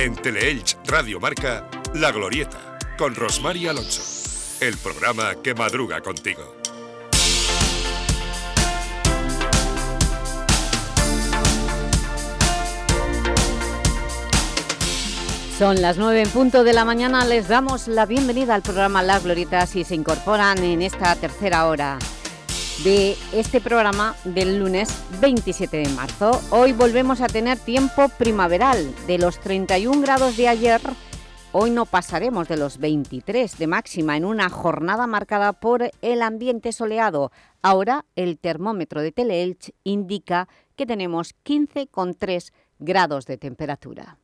En Teleelch Radio Marca, La Glorieta, con Rosmar Alonso. El programa que madruga contigo. Son las nueve en punto de la mañana. Les damos la bienvenida al programa La Glorieta si se incorporan en esta tercera hora de este programa del lunes 27 de marzo. Hoy volvemos a tener tiempo primaveral. De los 31 grados de ayer, hoy no pasaremos de los 23 de máxima en una jornada marcada por el ambiente soleado. Ahora el termómetro de Teleelch indica que tenemos 15,3 grados de temperatura.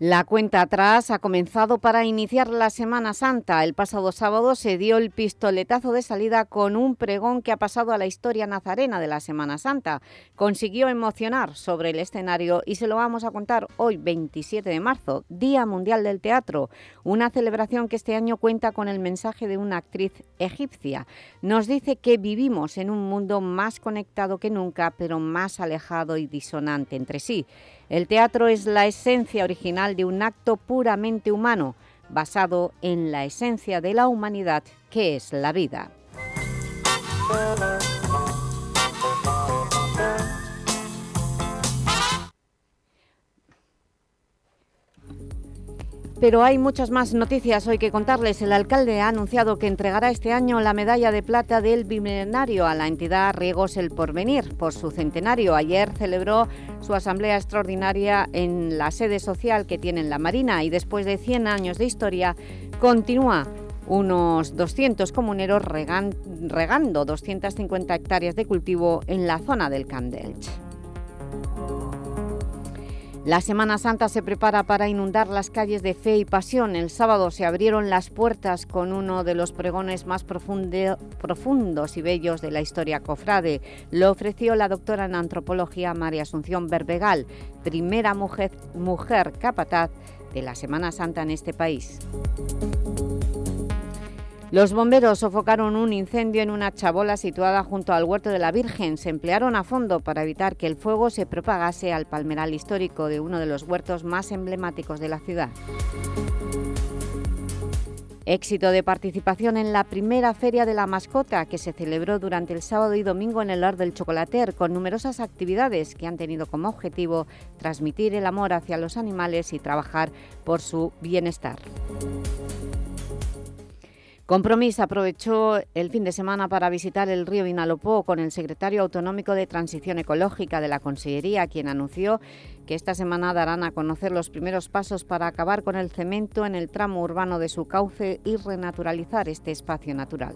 La cuenta atrás ha comenzado para iniciar la Semana Santa. El pasado sábado se dio el pistoletazo de salida con un pregón que ha pasado a la historia nazarena de la Semana Santa. Consiguió emocionar sobre el escenario y se lo vamos a contar hoy, 27 de marzo, Día Mundial del Teatro, una celebración que este año cuenta con el mensaje de una actriz egipcia. Nos dice que vivimos en un mundo más conectado que nunca, pero más alejado y disonante entre sí. El teatro es la esencia original de un acto puramente humano, basado en la esencia de la humanidad, que es la vida. Pero hay muchas más noticias hoy que contarles. El alcalde ha anunciado que entregará este año la medalla de plata del bimenario a la entidad Riegos El Porvenir por su centenario. Ayer celebró su asamblea extraordinaria en la sede social que tiene en la Marina y después de 100 años de historia continúa unos 200 comuneros regando 250 hectáreas de cultivo en la zona del Candelch. La Semana Santa se prepara para inundar las calles de fe y pasión. El sábado se abrieron las puertas con uno de los pregones más profundos y bellos de la historia cofrade. Lo ofreció la doctora en antropología María Asunción Berbegal, primera mujer, mujer capataz de la Semana Santa en este país. Los bomberos sofocaron un incendio en una chabola situada junto al Huerto de la Virgen. Se emplearon a fondo para evitar que el fuego se propagase al palmeral histórico de uno de los huertos más emblemáticos de la ciudad. Éxito de participación en la primera Feria de la Mascota que se celebró durante el sábado y domingo en el Lar del Chocolater con numerosas actividades que han tenido como objetivo transmitir el amor hacia los animales y trabajar por su bienestar. Compromís aprovechó el fin de semana para visitar el río Vinalopó con el secretario autonómico de Transición Ecológica de la Consellería, quien anunció que esta semana darán a conocer los primeros pasos para acabar con el cemento en el tramo urbano de su cauce y renaturalizar este espacio natural.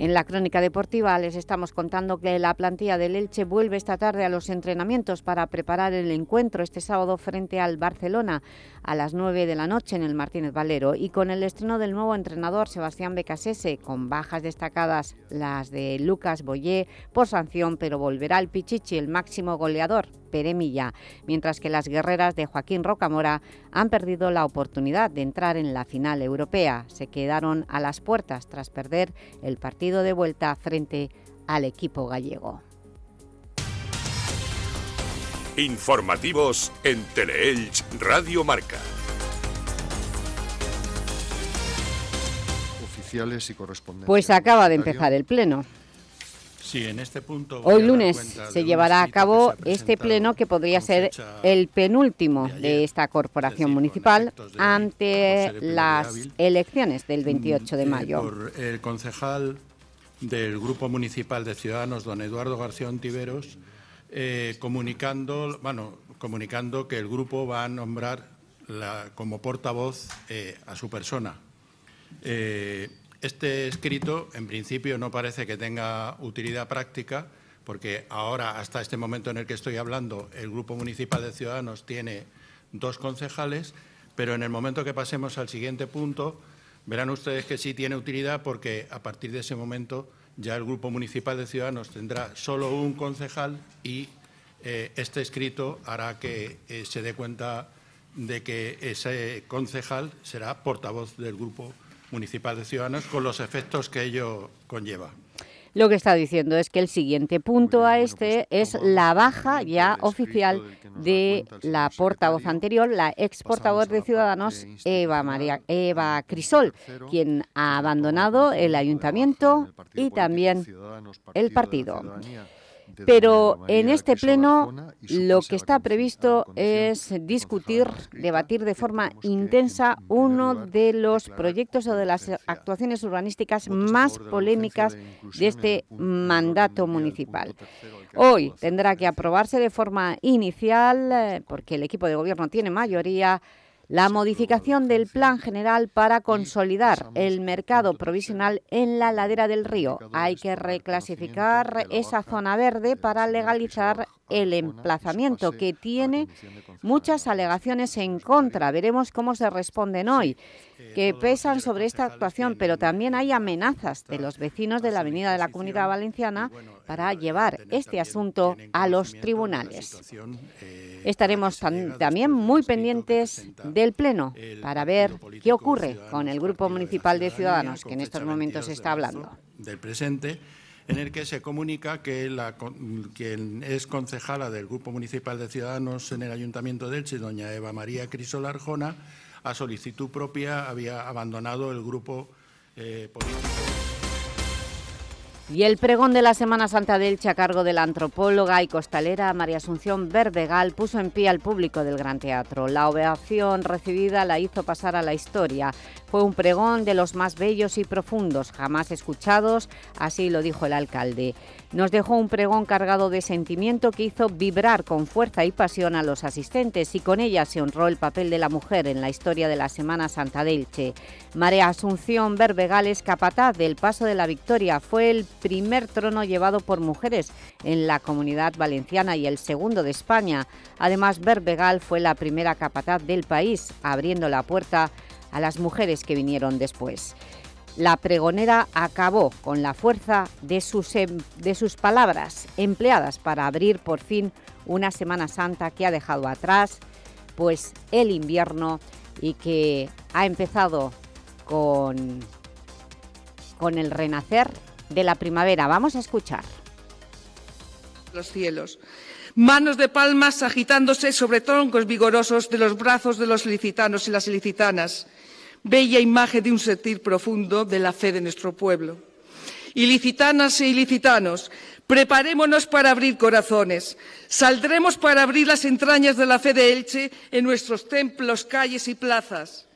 En la crónica deportiva les estamos contando que la plantilla del Elche vuelve esta tarde a los entrenamientos para preparar el encuentro este sábado frente al Barcelona a las 9 de la noche en el Martínez Valero. Y con el estreno del nuevo entrenador Sebastián Becasese, con bajas destacadas las de Lucas Boyé por sanción, pero volverá el Pichichi, el máximo goleador, Peremilla, mientras que las guerreras de Joaquín Rocamora han perdido la oportunidad de entrar en la final europea. Se quedaron a las puertas tras perder el partido de vuelta frente al equipo gallego. Informativos en Teleelch Radio Marca. Oficiales y correspondientes. Pues acaba de empezar el Pleno. Sí, en este punto Hoy lunes se llevará a cabo este pleno que podría ser el penúltimo de esta corporación municipal ante las elecciones del 28 de mm, eh, mayo. Por el concejal del Grupo Municipal de Ciudadanos, don Eduardo García Ontiveros, eh, comunicando, bueno, comunicando que el grupo va a nombrar como portavoz eh, a su persona. Este escrito, en principio, no parece que tenga utilidad práctica, porque ahora, hasta este momento en el que estoy hablando, el Grupo Municipal de Ciudadanos tiene dos concejales, pero en el momento que pasemos al siguiente punto, verán ustedes que sí tiene utilidad, porque a partir de ese momento ya el Grupo Municipal de Ciudadanos tendrá solo un concejal y eh, este escrito hará que eh, se dé cuenta de que ese concejal será portavoz del Grupo municipal de Ciudadanos con los efectos que ello conlleva. Lo que está diciendo es que el siguiente punto a pues este es la baja ya oficial de la portavoz anterior, la ex portavoz de Ciudadanos, Eva, María, Eva Crisol, quien ha abandonado el ayuntamiento y también el partido. Pero en este pleno lo que está previsto es discutir, debatir de forma intensa uno de los proyectos o de las actuaciones urbanísticas más polémicas de este mandato municipal. Hoy tendrá que aprobarse de forma inicial, eh, porque el equipo de gobierno tiene mayoría, la modificación del Plan General para consolidar el mercado provisional en la ladera del río. Hay que reclasificar esa zona verde para legalizar el emplazamiento, que tiene muchas alegaciones en contra. Veremos cómo se responden hoy, que pesan sobre esta actuación, pero también hay amenazas de los vecinos de la Avenida de la Comunidad Valenciana para llevar este asunto a los tribunales. Estaremos también muy pendientes del Pleno para ver qué ocurre con el Grupo Municipal de Ciudadanos, que en estos momentos se está hablando. Del presente, en el que se comunica que la, quien es concejala del Grupo Municipal de Ciudadanos en el Ayuntamiento de Elche, doña Eva María Crisol Arjona, a solicitud propia había abandonado el grupo eh, político. Y el pregón de la Semana Santa de a cargo de la antropóloga y costalera María Asunción Verdegal puso en pie al público del Gran Teatro. La ovación recibida la hizo pasar a la historia. Fue un pregón de los más bellos y profundos, jamás escuchados, así lo dijo el alcalde nos dejó un pregón cargado de sentimiento que hizo vibrar con fuerza y pasión a los asistentes y con ella se honró el papel de la mujer en la historia de la Semana Santa de. María Asunción Berbegales, capataz del Paso de la Victoria, fue el primer trono llevado por mujeres en la Comunidad Valenciana y el segundo de España. Además, Berbegal fue la primera capataz del país, abriendo la puerta a las mujeres que vinieron después. La pregonera acabó con la fuerza de sus, em, de sus palabras empleadas para abrir por fin una Semana Santa que ha dejado atrás pues el invierno y que ha empezado con, con el renacer de la primavera. Vamos a escuchar. Los cielos. Manos de palmas agitándose sobre troncos vigorosos de los brazos de los ilicitanos y las ilicitanas bella imagen de un sentir profundo de la fe de nuestro pueblo. Ilicitanas e ilicitanos, preparémonos para abrir corazones. Saldremos para abrir las entrañas de la fe de Elche en nuestros templos, calles y plazas.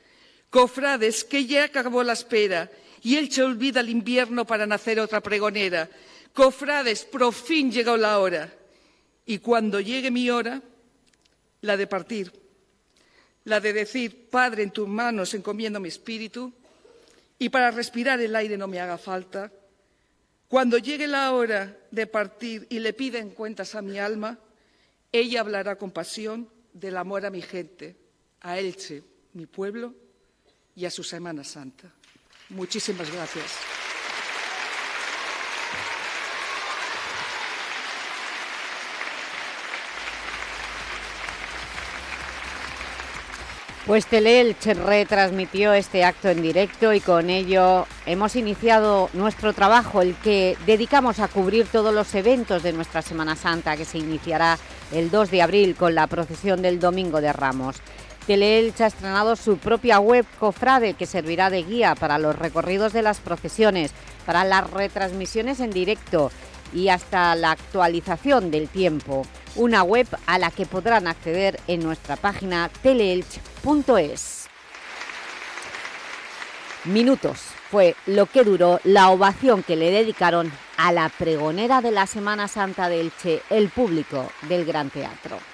Cofrades, que ya acabó la espera y Elche olvida el invierno para nacer otra pregonera. Cofrades, por fin llegó la hora. Y cuando llegue mi hora, la de partir la de decir, Padre, en tus manos encomiendo mi espíritu, y para respirar el aire no me haga falta, cuando llegue la hora de partir y le piden cuentas a mi alma, ella hablará con pasión del amor a mi gente, a Elche, mi pueblo, y a su Semana Santa. Muchísimas gracias. Pues Teleelch retransmitió este acto en directo y con ello hemos iniciado nuestro trabajo, el que dedicamos a cubrir todos los eventos de nuestra Semana Santa, que se iniciará el 2 de abril con la procesión del Domingo de Ramos. Teleelch ha estrenado su propia web Cofrade, que servirá de guía para los recorridos de las procesiones, para las retransmisiones en directo y hasta la actualización del tiempo. Una web a la que podrán acceder en nuestra página teleelch.es. Minutos fue lo que duró la ovación que le dedicaron a la pregonera de la Semana Santa de Elche, el público del Gran Teatro.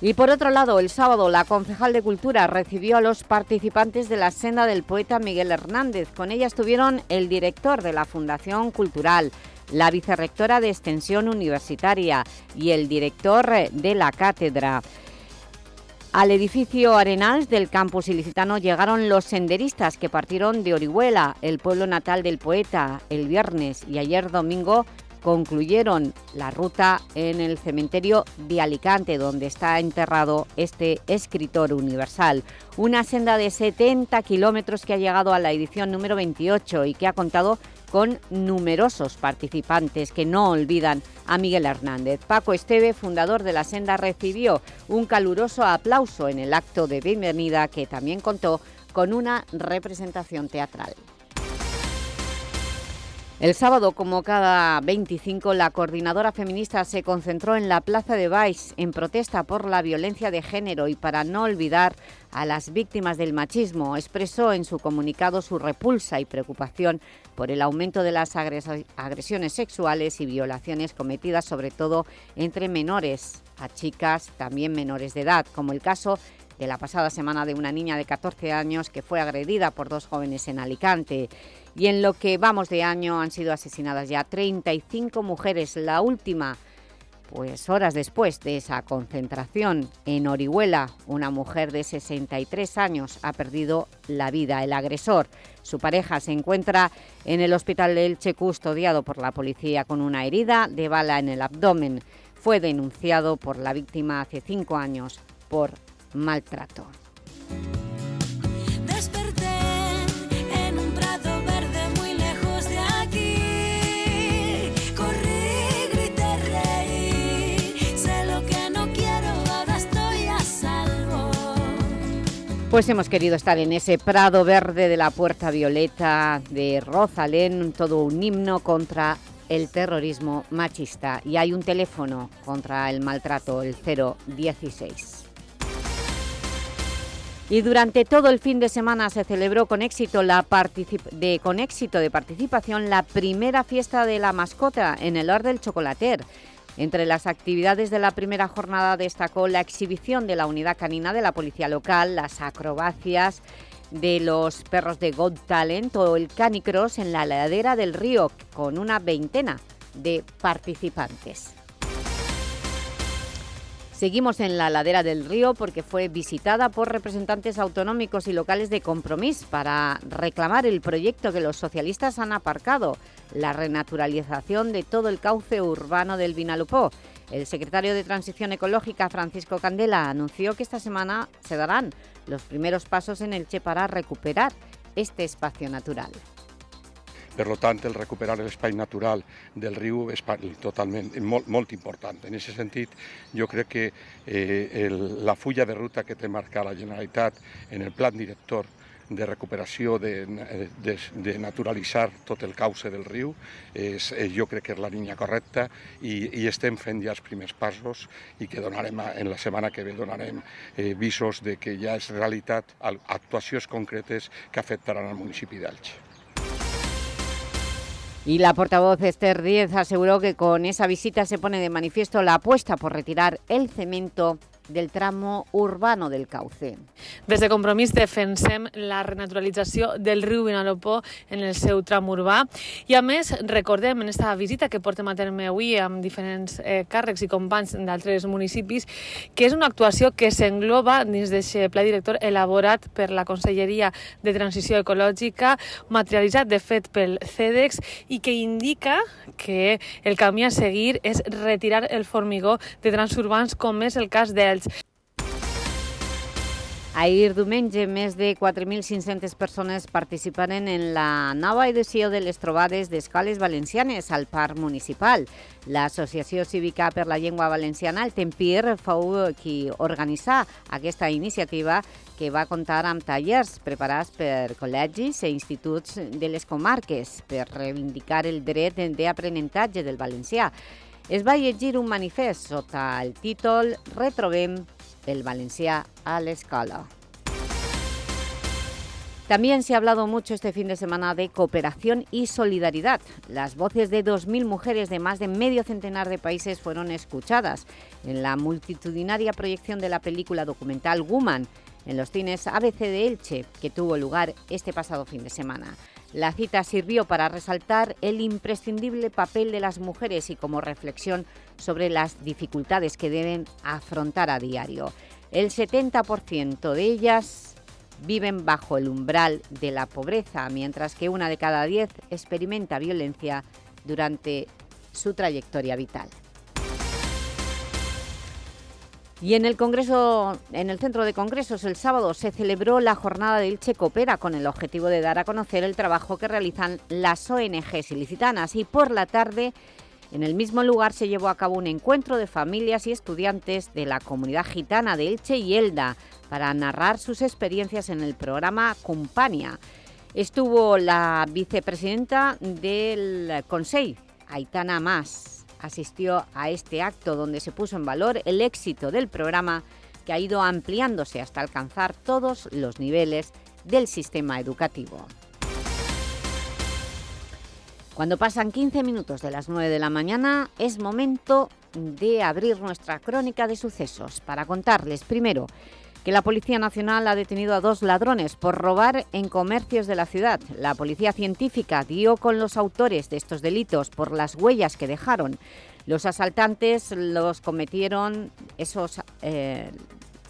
Y por otro lado, el sábado la concejal de Cultura recibió a los participantes de la senda del poeta Miguel Hernández. Con ella estuvieron el director de la Fundación Cultural, la vicerrectora de Extensión Universitaria y el director de la cátedra. Al edificio Arenals del campus ilicitano llegaron los senderistas que partieron de Orihuela, el pueblo natal del poeta, el viernes y ayer domingo concluyeron la ruta en el cementerio de Alicante, donde está enterrado este escritor universal. Una senda de 70 kilómetros que ha llegado a la edición número 28 y que ha contado con numerosos participantes que no olvidan a Miguel Hernández. Paco Esteve, fundador de la senda, recibió un caluroso aplauso en el acto de bienvenida que también contó con una representación teatral. El sábado, como cada 25, la coordinadora feminista se concentró en la Plaza de Baix en protesta por la violencia de género y para no olvidar a las víctimas del machismo. Expresó en su comunicado su repulsa y preocupación por el aumento de las agresiones sexuales y violaciones cometidas sobre todo entre menores a chicas también menores de edad, como el caso de la pasada semana de una niña de 14 años que fue agredida por dos jóvenes en Alicante. Y en lo que vamos de año han sido asesinadas ya 35 mujeres, la última pues horas después de esa concentración en Orihuela, una mujer de 63 años ha perdido la vida. El agresor, su pareja, se encuentra en el hospital de Elche custodiado por la policía con una herida de bala en el abdomen. Fue denunciado por la víctima hace cinco años por maltrato. Pues hemos querido estar en ese prado verde de la Puerta Violeta de Rosalén, todo un himno contra el terrorismo machista. Y hay un teléfono contra el maltrato, el 016. Y durante todo el fin de semana se celebró con éxito, la de, con éxito de participación la primera fiesta de la mascota en el Or del Chocolater. Entre las actividades de la primera jornada destacó la exhibición de la unidad canina de la policía local, las acrobacias de los perros de God Talent o el canicross en la ladera del río, con una veintena de participantes. Seguimos en la ladera del río porque fue visitada por representantes autonómicos y locales de Compromís para reclamar el proyecto que los socialistas han aparcado, la renaturalización de todo el cauce urbano del Vinalopó. El secretario de Transición Ecológica, Francisco Candela, anunció que esta semana se darán los primeros pasos en el Che para recuperar este espacio natural. Per tant, el recuperar l'espai natural del riu és totalment, molt, molt important. En aquest sentit, jo crec que eh, el, la fulla de ruta que té marcat la Generalitat en el plan director de recuperació, de, de, de naturalitzar tot el cauce del riu, és, eh, jo crec que és la línia correcta i, i estem fent ja els primers passos i que donarem, en la setmana que ve donarem eh, visos de que ja és realitat actuacions concretes que afectaran al municipi d'Elx. Y la portavoz Esther Díez aseguró que con esa visita se pone de manifiesto la apuesta por retirar el cemento del tramo urbano del Cauce. Des de Compromís defensem la renaturalització del riu Vinalopó en el seu tram urbà i a més recordem en aquesta visita que portem a terme avui amb diferents eh, càrrecs i companys d'altres municipis que és una actuació que s'engloba dins d'aquest pla director elaborat per la Conselleria de Transició Ecològica, materialitzat de fet pel CEDEX i que indica que el camí a seguir és retirar el formigó de transurbans com és el cas del Valls. Ahir diumenge, més de 4.500 persones participaren en la nova edició de les trobades d'escoles valencianes al Parc Municipal. L'Associació Cívica per la Llengua Valenciana, el Tempir, fou qui organitzà aquesta iniciativa que va comptar amb tallers preparats per col·legis i instituts de les comarques per reivindicar el dret d'aprenentatge del valencià es va llegir un manifest sota el títol Retrobem el valencià a l'escola. También se ha hablado mucho este fin de semana de cooperación y solidaridad. Las voces de 2.000 mujeres de más de medio centenar de países fueron escuchadas en la multitudinaria proyección de la película documental Woman en los cines ABC de Elche, que tuvo lugar este pasado fin de semana. La cita sirvió para resaltar el imprescindible papel de las mujeres y como reflexión sobre las dificultades que deben afrontar a diario. El 70% de ellas viven bajo el umbral de la pobreza, mientras que una de cada diez experimenta violencia durante su trayectoria vital. Y en el, Congreso, en el Centro de Congresos el sábado se celebró la jornada de Ilche Coopera con el objetivo de dar a conocer el trabajo que realizan las ONGs ilicitanas y por la tarde en el mismo lugar se llevó a cabo un encuentro de familias y estudiantes de la comunidad gitana de Elche y Elda para narrar sus experiencias en el programa Compania. Estuvo la vicepresidenta del Consejo, Aitana Mas, asistió a este acto donde se puso en valor el éxito del programa que ha ido ampliándose hasta alcanzar todos los niveles del sistema educativo. Cuando pasan 15 minutos de las 9 de la mañana es momento de abrir nuestra crónica de sucesos para contarles primero que la Policía Nacional ha detenido a dos ladrones por robar en comercios de la ciudad. La Policía Científica dio con los autores de estos delitos por las huellas que dejaron. Los asaltantes los cometieron, esos, eh,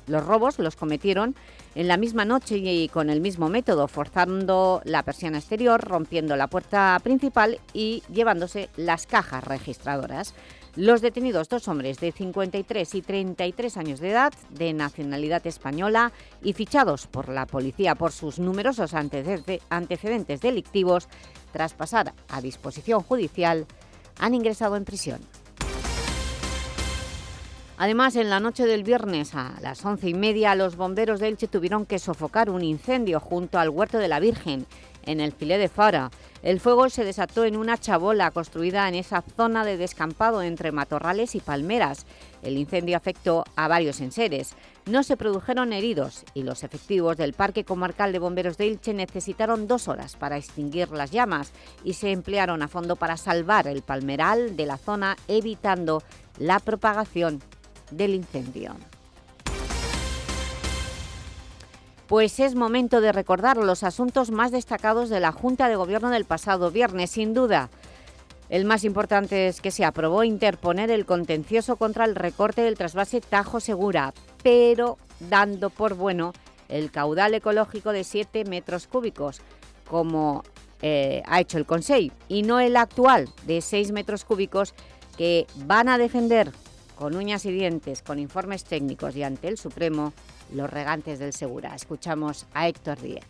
los robos los cometieron en la misma noche y con el mismo método, forzando la persiana exterior, rompiendo la puerta principal y llevándose las cajas registradoras. Los detenidos, dos hombres de 53 y 33 años de edad, de nacionalidad española y fichados por la policía por sus numerosos antecedentes delictivos, tras pasar a disposición judicial, han ingresado en prisión. Además, en la noche del viernes a las once y media, los bomberos de Elche tuvieron que sofocar un incendio junto al Huerto de la Virgen, en el Filé de Fara. El fuego se desató en una chabola construida en esa zona de descampado entre matorrales y palmeras. El incendio afectó a varios enseres. No se produjeron heridos y los efectivos del Parque Comarcal de Bomberos de Ilche necesitaron dos horas para extinguir las llamas y se emplearon a fondo para salvar el palmeral de la zona, evitando la propagación del incendio. Pues es momento de recordar los asuntos más destacados de la Junta de Gobierno del pasado viernes, sin duda. El más importante es que se aprobó interponer el contencioso contra el recorte del trasvase Tajo Segura, pero dando por bueno el caudal ecológico de 7 metros cúbicos, como eh, ha hecho el Consejo, y no el actual de 6 metros cúbicos que van a defender con uñas y dientes, con informes técnicos y ante el Supremo, los regantes del Segura. Escuchamos a Héctor Díez.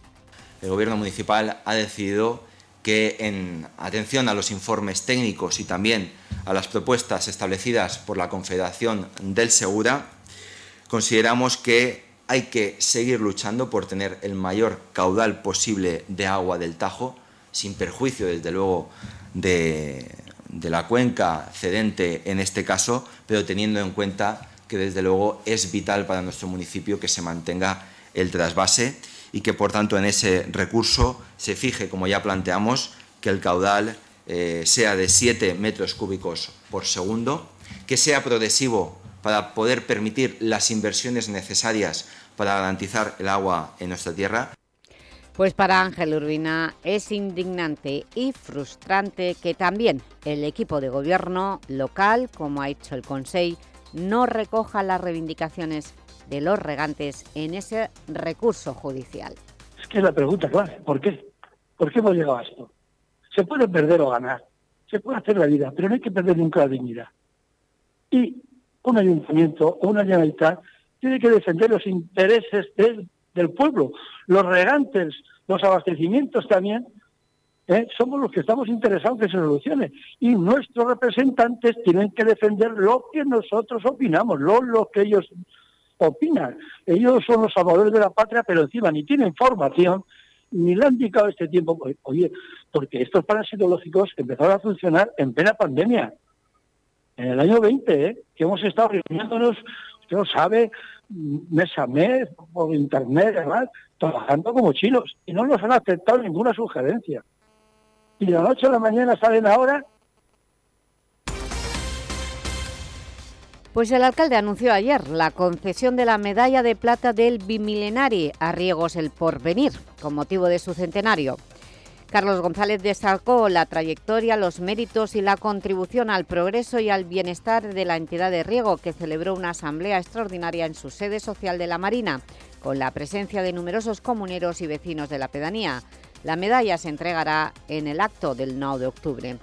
El Gobierno municipal ha decidido que, en atención a los informes técnicos y también a las propuestas establecidas por la Confederación del Segura, consideramos que hay que seguir luchando por tener el mayor caudal posible de agua del Tajo, sin perjuicio, desde luego, de, de la cuenca cedente en este caso, pero teniendo en cuenta que desde luego es vital para nuestro municipio que se mantenga el trasvase y que por tanto en ese recurso se fije, como ya planteamos, que el caudal eh, sea de 7 metros cúbicos por segundo, que sea progresivo para poder permitir las inversiones necesarias para garantizar el agua en nuestra tierra. Pues para Ángel Urbina es indignante y frustrante que también el equipo de gobierno local, como ha hecho el Consejo, no recoja las reivindicaciones de los regantes en ese recurso judicial. Es que es la pregunta clave, ¿por qué? ¿Por qué hemos llegado a esto? Se puede perder o ganar, se puede hacer la vida, pero no hay que perder nunca la dignidad. Y un ayuntamiento o una generalitat tiene que defender los intereses del, del pueblo, los regantes, los abastecimientos también, ¿eh? somos los que estamos interesados que se solucione. Y nuestros representantes tienen que defender lo que nosotros opinamos, no lo que ellos opinan. Ellos son los salvadores de la patria, pero encima ni tienen formación, ni le han dedicado este tiempo. Oye, porque estos planes psicológicos empezaron a funcionar en plena pandemia. En el año 20, ¿eh? que hemos estado reuniéndonos, usted lo sabe, mes a mes, por internet, además, trabajando como chinos. Y no nos han aceptado ninguna sugerencia y de la noche a la mañana salen ahora. Pues el alcalde anunció ayer la concesión de la medalla de plata del Bimilenari a Riegos el Porvenir, con motivo de su centenario. Carlos González destacó la trayectoria, los méritos y la contribución al progreso y al bienestar de la entidad de Riego, que celebró una asamblea extraordinaria en su sede social de la Marina, con la presencia de numerosos comuneros y vecinos de la pedanía. La medalla se entregará en el acto del 9 de octubre.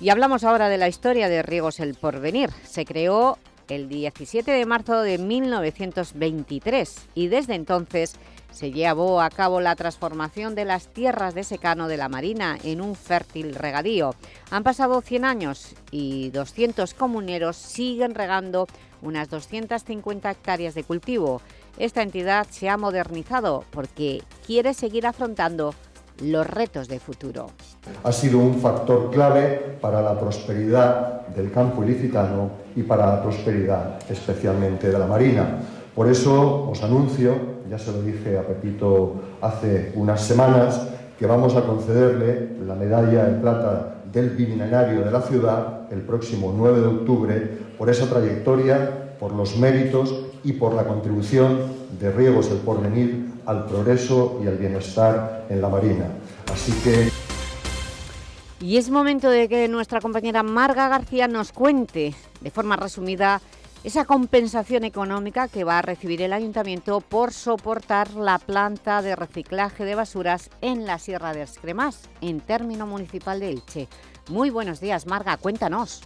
Y hablamos ahora de la historia de Riegos El Porvenir. Se creó el 17 de marzo de 1923 y desde entonces se llevó a cabo la transformación de las tierras de secano de la Marina en un fértil regadío. Han pasado 100 años y 200 comuneros siguen regando unas 250 hectáreas de cultivo. Esta entidad se ha modernizado porque quiere seguir afrontando los retos de futuro. Ha sido un factor clave para la prosperidad del campo ilicitano y para la prosperidad especialmente de la Marina. Por eso os anuncio ya se lo dije a Pepito hace unas semanas, que vamos a concederle la medalla de plata del biminario de la ciudad el próximo 9 de octubre por esa trayectoria, por los méritos y por la contribución de Riegos del Porvenir al progreso y al bienestar en la Marina. Así que... Y es momento de que nuestra compañera Marga García nos cuente de forma resumida esa compensación económica que va a recibir el Ayuntamiento por soportar la planta de reciclaje de basuras en la Sierra de Escremas, en término municipal de Elche. Muy buenos días, Marga, cuéntanos.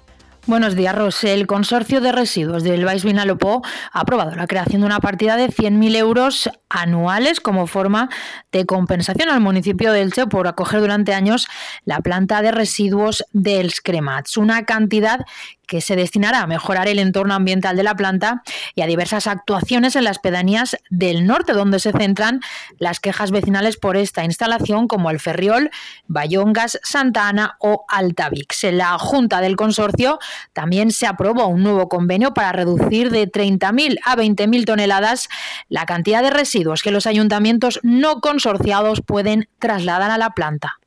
Buenos días, Ros. El Consorcio de Residuos del Baix Vinalopó ha aprobado la creación de una partida de 100.000 euros anuales como forma de compensación al municipio de Elche por acoger durante años la planta de residuos del Scremats, una cantidad que se destinará a mejorar el entorno ambiental de la planta y a diversas actuaciones en las pedanías del norte, donde se centran las quejas vecinales por esta instalación, como el Ferriol, Bayongas, Santa Ana o Altavix. La Junta del Consorcio también se aprobó un nuevo convenio para reducir de 30.000 a 20.000 toneladas la cantidad de residuos que los ayuntamientos no consorciados pueden trasladar a la planta.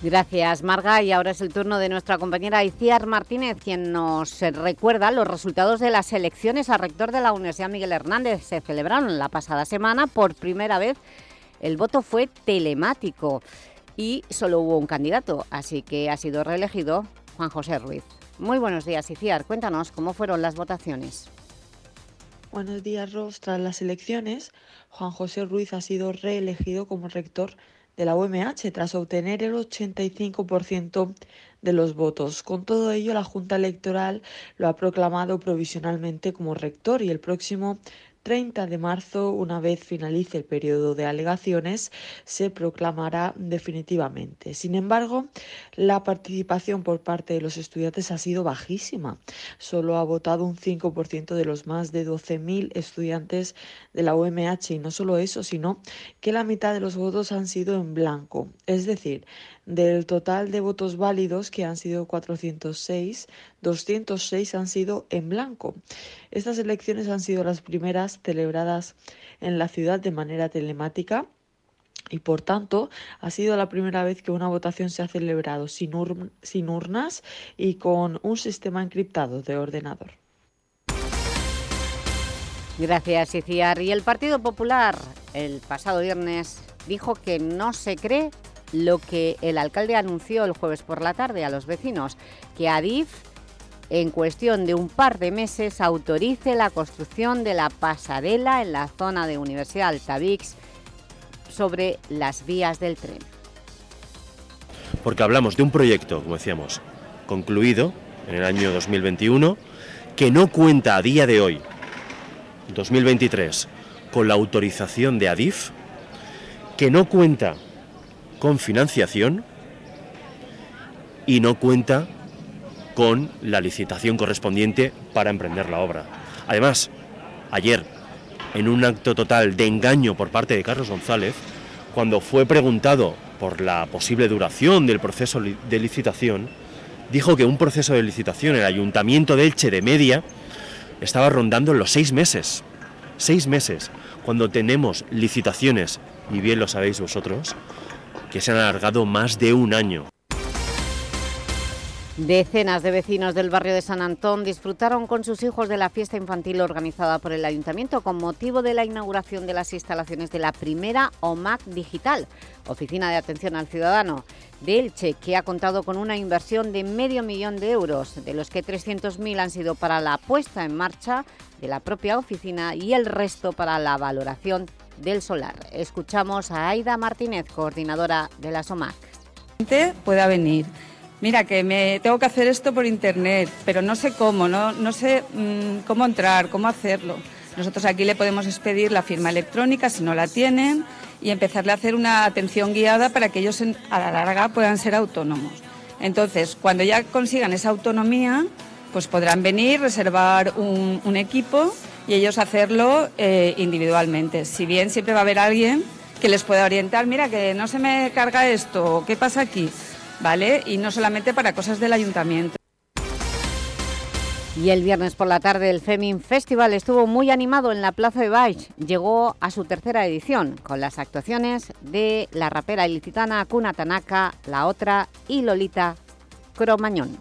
Gracias, Marga. Y ahora es el turno de nuestra compañera Iciar Martínez, quien nos recuerda los resultados de las elecciones a rector de la Universidad Miguel Hernández. Se celebraron la pasada semana. Por primera vez el voto fue telemático y solo hubo un candidato, así que ha sido reelegido Juan José Ruiz. Muy buenos días, Iciar. Cuéntanos cómo fueron las votaciones. Buenos días, Ros. Tras las elecciones, Juan José Ruiz ha sido reelegido como rector de la UMH tras obtener el 85% de los votos. Con todo ello, la Junta Electoral lo ha proclamado provisionalmente como rector y el próximo 30 de marzo, una vez finalice el periodo de alegaciones, se proclamará definitivamente. Sin embargo, la participación por parte de los estudiantes ha sido bajísima. Solo ha votado un 5% de los más de 12.000 estudiantes de la UMH y no solo eso, sino que la mitad de los votos han sido en blanco. Es decir, del total de votos válidos, que han sido 406, 206 han sido en blanco. Estas elecciones han sido las primeras celebradas en la ciudad de manera telemática y por tanto ha sido la primera vez que una votación se ha celebrado sin, urnas y con un sistema encriptado de ordenador. Gracias, Iciar. Y el Partido Popular el pasado viernes dijo que no se cree lo que el alcalde anunció el jueves por la tarde a los vecinos, que Adif, en cuestión de un par de meses, autorice la construcción de la pasarela en la zona de Universidad Altavix sobre las vías del tren. Porque hablamos de un proyecto, como decíamos, concluido en el año 2021, que no cuenta a día de hoy, 2023, con la autorización de Adif, que no cuenta con financiación y no cuenta con la licitación correspondiente para emprender la obra. Además, ayer, en un acto total de engaño por parte de Carlos González, cuando fue preguntado por la posible duración del proceso de licitación, dijo que un proceso de licitación en el Ayuntamiento de Elche de media estaba rondando los seis meses. Seis meses, cuando tenemos licitaciones, y bien lo sabéis vosotros, que se han alargado más de un año. Decenas de vecinos del barrio de San Antón disfrutaron con sus hijos de la fiesta infantil organizada por el Ayuntamiento con motivo de la inauguración de las instalaciones de la primera OMAC Digital, Oficina de Atención al Ciudadano, de Elche, que ha contado con una inversión de medio millón de euros, de los que 300.000 han sido para la puesta en marcha de la propia oficina y el resto para la valoración del solar. Escuchamos a Aida Martínez, coordinadora de la SOMAC. pueda venir. Mira, que me tengo que hacer esto por internet, pero no sé cómo, no, no sé mm, cómo entrar, cómo hacerlo. Nosotros aquí le podemos expedir la firma electrónica si no la tienen y empezarle a hacer una atención guiada para que ellos a la larga puedan ser autónomos. Entonces, cuando ya consigan esa autonomía, pues podrán venir, reservar un, equipo y ellos hacerlo eh, individualmente. Si bien siempre va a haber alguien que les pueda orientar, mira que no se me carga esto, ¿qué pasa aquí? ¿Vale? Y no solamente para cosas del ayuntamiento. Y el viernes por la tarde el Femin Festival estuvo muy animado en la Plaza de Baix. Llegó a su tercera edición con las actuaciones de la rapera ilicitana Kuna Tanaka, La Otra y Lolita Cromañón.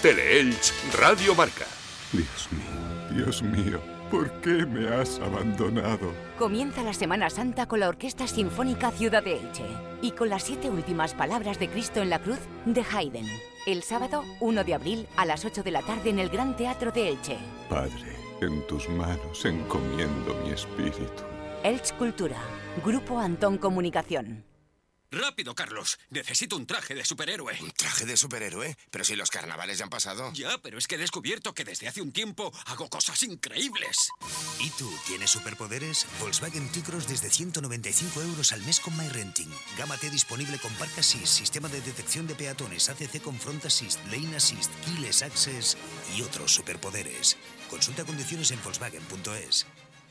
Tele Elch Radio Marca. Dios mío, Dios mío, ¿por qué me has abandonado? Comienza la Semana Santa con la Orquesta Sinfónica Ciudad de Elche y con las siete últimas palabras de Cristo en la Cruz de Haydn. El sábado 1 de abril a las 8 de la tarde en el Gran Teatro de Elche. Padre, en tus manos encomiendo mi espíritu. Elche Cultura, Grupo Antón Comunicación. Rápido, Carlos. Necesito un traje de superhéroe. ¿Un traje de superhéroe? Pero si los carnavales ya han pasado. Ya, pero es que he descubierto que desde hace un tiempo hago cosas increíbles. ¿Y tú tienes superpoderes? Volkswagen T-Cross desde 195 euros al mes con MyRenting. Gama T disponible con Park Assist, sistema de detección de peatones, ACC con Front Assist, Lane Assist, Keyless Access y otros superpoderes. Consulta condiciones en Volkswagen.es.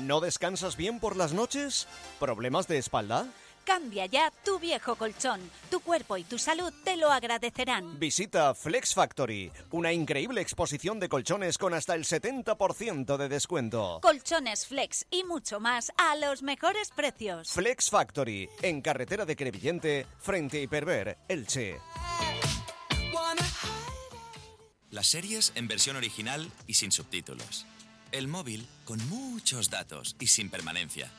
¿No descansas bien por las noches? ¿Problemas de espalda? Cambia ya tu viejo colchón. Tu cuerpo y tu salud te lo agradecerán. Visita Flex Factory, una increíble exposición de colchones con hasta el 70% de descuento. Colchones Flex y mucho más a los mejores precios. Flex Factory, en carretera de Crevillente, frente a Hiperver, Elche. Las series en versión original y sin subtítulos. El móvil con muchos datos y sin permanencia.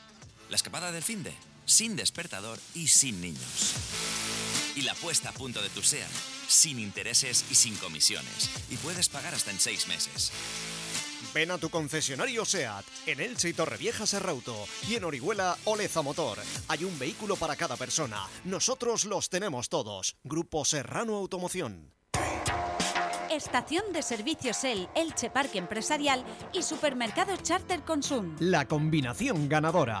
La escapada del finde sin despertador y sin niños. Y la puesta a punto de tu SEAT sin intereses y sin comisiones. Y puedes pagar hasta en seis meses. Ven a tu concesionario SEAT, en Elche y Torrevieja Serrauto y en Orihuela Oleza Motor. Hay un vehículo para cada persona. Nosotros los tenemos todos. Grupo Serrano Automoción. Estación de servicios El, Elche Parque Empresarial y Supermercado Charter Consum. La combinación ganadora.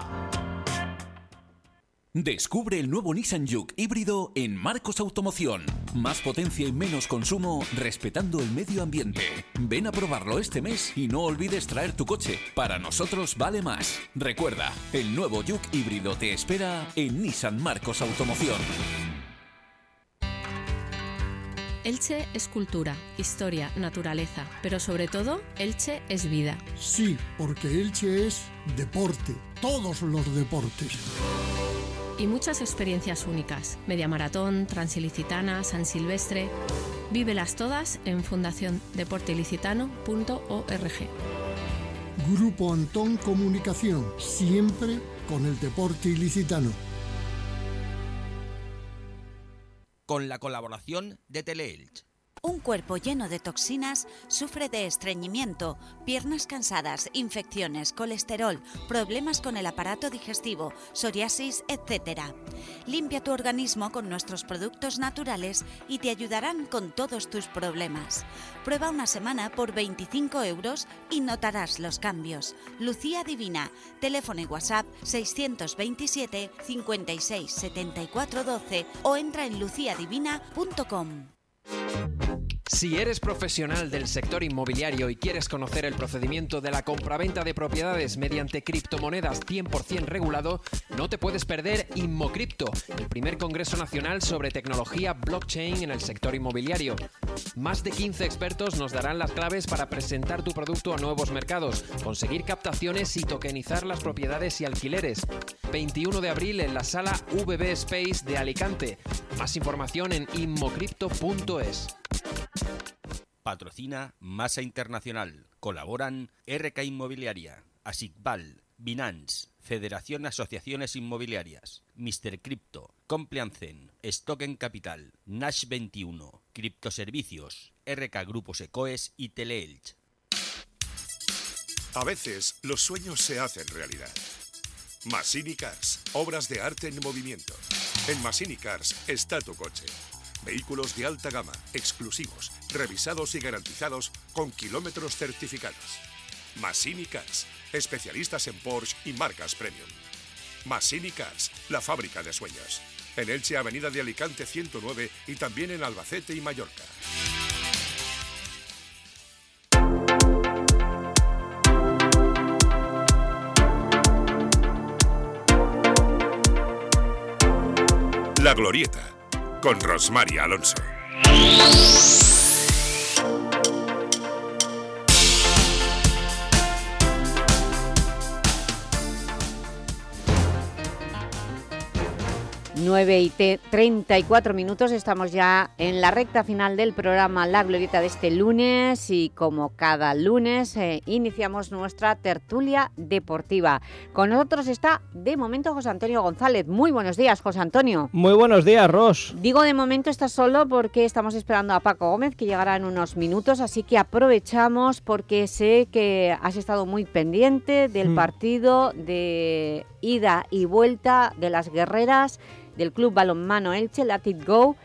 Descubre el nuevo Nissan Juke híbrido en Marcos Automoción. Más potencia y menos consumo respetando el medio ambiente. Ven a probarlo este mes y no olvides traer tu coche. Para nosotros vale más. Recuerda, el nuevo Juke híbrido te espera en Nissan Marcos Automoción. Elche es cultura, historia, naturaleza, pero sobre todo, Elche es vida. Sí, porque Elche es deporte, todos los deportes. Y muchas experiencias únicas, media maratón, transilicitana, San Silvestre. Vívelas todas en fundaciondeporteilicitano.org. Grupo Antón Comunicación, siempre con el deporte ilicitano. Con la colaboración de Teleelch. Un cuerpo lleno de toxinas sufre de estreñimiento, piernas cansadas, infecciones, colesterol, problemas con el aparato digestivo, psoriasis, etc. Limpia tu organismo con nuestros productos naturales y te ayudarán con todos tus problemas. Prueba una semana por 25 euros y notarás los cambios. Lucía Divina, teléfono y WhatsApp 627 56 74 12 o entra en luciadivina.com. Si eres profesional del sector inmobiliario y quieres conocer el procedimiento de la compraventa de propiedades mediante criptomonedas 100% regulado, no te puedes perder Inmocripto, el primer congreso nacional sobre tecnología blockchain en el sector inmobiliario. Más de 15 expertos nos darán las claves para presentar tu producto a nuevos mercados, conseguir captaciones y tokenizar las propiedades y alquileres. 21 de abril en la sala VB Space de Alicante. Más información en inmocripto.es. Patrocina Masa Internacional. Colaboran RK Inmobiliaria, Asigval, Binance, Federación Asociaciones Inmobiliarias, Mr. Crypto, Compliancen, Stocken Capital, Nash 21, Criptoservicios, RK Grupos Ecoes y Teleelch. A veces los sueños se hacen realidad. Massini Cars, obras de arte en movimiento. En Massini Cars está tu coche. Vehículos de alta gama, exclusivos, revisados y garantizados con kilómetros certificados. Massini Cars, especialistas en Porsche y marcas premium. Massini Cars, la fábrica de sueños. En Elche, Avenida de Alicante 109 y también en Albacete y Mallorca. La Glorieta, con Rosmary Alonso. 9 y 34 minutos, estamos ya en la recta final del programa La Glorieta de este lunes y como cada lunes eh, iniciamos nuestra tertulia deportiva. Con nosotros está de momento José Antonio González. Muy buenos días, José Antonio. Muy buenos días, Ros. Digo de momento está solo porque estamos esperando a Paco Gómez que llegará en unos minutos, así que aprovechamos porque sé que has estado muy pendiente del mm. partido de ida y vuelta de las guerreras del Club Balonmano Elche, Let It Go,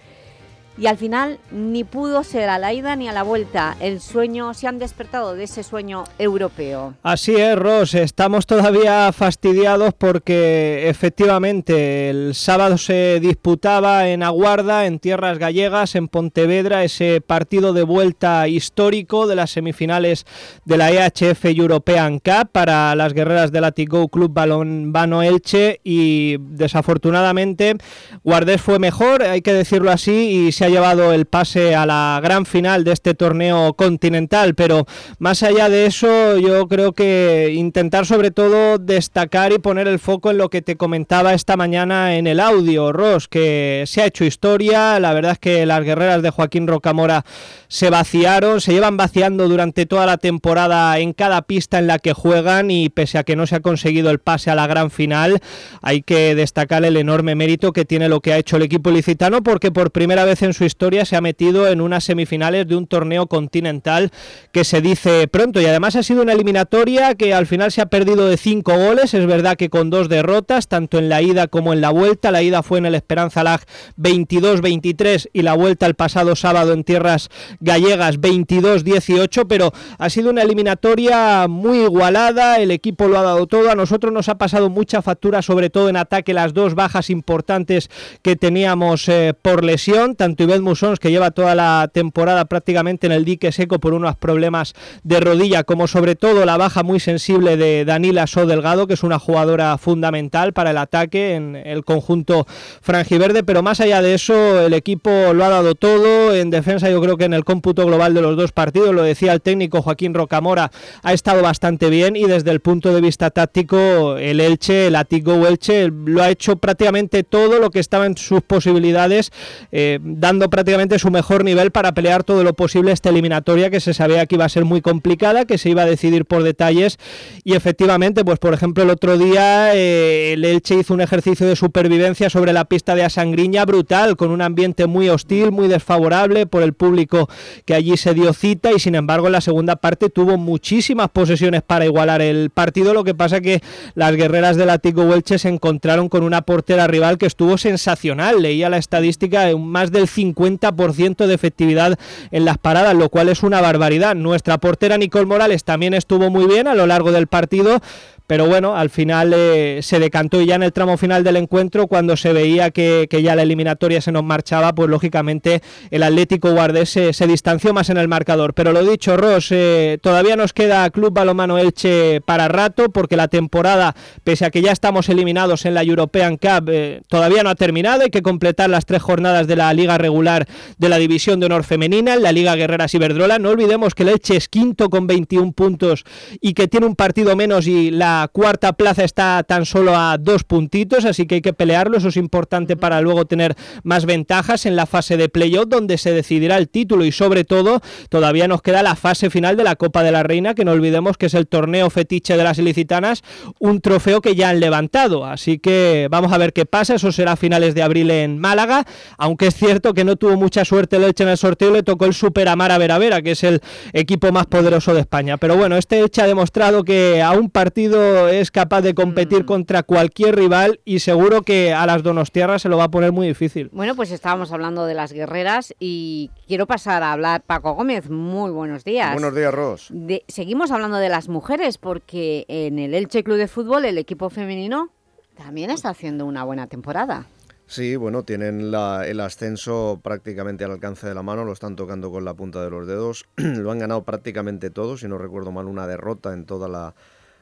y al final ni pudo ser a la ida ni a la vuelta. El sueño, se han despertado de ese sueño europeo. Así es, Ros, estamos todavía fastidiados porque efectivamente el sábado se disputaba en Aguarda, en tierras gallegas, en Pontevedra, ese partido de vuelta histórico de las semifinales de la EHF European Cup para las guerreras del Atigo Club Balonmano Elche y desafortunadamente Guardés fue mejor, hay que decirlo así, y se llevado el pase a la gran final de este torneo continental, pero más allá de eso yo creo que intentar sobre todo destacar y poner el foco en lo que te comentaba esta mañana en el audio, Ross, que se ha hecho historia, la verdad es que las guerreras de Joaquín Rocamora se vaciaron, se llevan vaciando durante toda la temporada en cada pista en la que juegan y pese a que no se ha conseguido el pase a la gran final, hay que destacar el enorme mérito que tiene lo que ha hecho el equipo licitano porque por primera vez en su historia se ha metido en unas semifinales de un torneo continental que se dice pronto. Y además ha sido una eliminatoria que al final se ha perdido de cinco goles, es verdad que con dos derrotas, tanto en la ida como en la vuelta, la ida fue en el Esperanza Lag 22-23 y la vuelta el pasado sábado en tierras gallegas 22-18, pero ha sido una eliminatoria muy igualada, el equipo lo ha dado todo, a nosotros nos ha pasado mucha factura, sobre todo en ataque, las dos bajas importantes que teníamos eh, por lesión, tanto Ibed Musons, que lleva toda la temporada prácticamente en el dique seco por unos problemas de rodilla, como sobre todo la baja muy sensible de Danila So Delgado, que es una jugadora fundamental para el ataque en el conjunto franjiverde, pero más allá de eso, el equipo lo ha dado todo, en defensa yo creo que en el cómputo global de los dos partidos, lo decía el técnico Joaquín Rocamora, ha estado bastante bien. Y desde el punto de vista táctico, el Elche, el Atigo Elche, lo ha hecho prácticamente todo lo que estaba en sus posibilidades, eh, dando prácticamente su mejor nivel para pelear todo lo posible esta eliminatoria que se sabía que iba a ser muy complicada, que se iba a decidir por detalles. Y efectivamente, pues por ejemplo el otro día eh, el Elche hizo un ejercicio de supervivencia sobre la pista de Asangriña brutal, con un ambiente muy hostil, muy desfavorable por el público que allí se dio cita y sin embargo en la segunda parte tuvo muchísimas posesiones para igualar el partido, lo que pasa que las guerreras del Atico Elche se encontraron con una portera rival que estuvo sensacional, leía la estadística, más del 50 50% de efectividad en las paradas, lo cual es una barbaridad. Nuestra portera Nicole Morales también estuvo muy bien a lo largo del partido, pero bueno, al final eh, se decantó y ya en el tramo final del encuentro, cuando se veía que, ya la eliminatoria se nos marchaba, pues lógicamente el Atlético Guardés se, distanció más en el marcador. Pero lo dicho, Ross, eh, todavía nos queda Club Balomano Elche para rato, porque la temporada, pese a que ya estamos eliminados en la European Cup, eh, todavía no ha terminado, hay que completar las tres jornadas de la Liga Regular de la División de Honor Femenina, en la Liga Guerreras Iberdrola. No olvidemos que el Elche es quinto con 21 puntos y que tiene un partido menos y la cuarta plaza está tan solo a dos puntitos, así que hay que pelearlo. Eso es importante para luego tener más ventajas en la fase de playoff, donde se decidirá el título y sobre todo todavía nos queda la fase final de la Copa de la Reina, que no olvidemos que es el torneo fetiche de las ilicitanas, un trofeo que ya han levantado. Así que vamos a ver qué pasa. Eso será a finales de abril en Málaga, aunque es cierto que no tuvo mucha suerte el Elche en el sorteo, le tocó el Super Amara Veravera, que es el equipo más poderoso de España. Pero bueno, este Elche ha demostrado que a un partido es capaz de competir mm. contra cualquier rival y seguro que a las Donostiarras se lo va a poner muy difícil. Bueno, pues estábamos hablando de las guerreras y quiero pasar a hablar Paco Gómez. Muy buenos días. Buenos días, Ros. seguimos hablando de las mujeres porque en el Elche Club de Fútbol el equipo femenino también está haciendo una buena temporada. Sí, bueno, tienen el ascenso prácticamente al alcance de la mano, lo están tocando con la punta de los dedos, lo han ganado prácticamente todo, si no recuerdo mal, una derrota en toda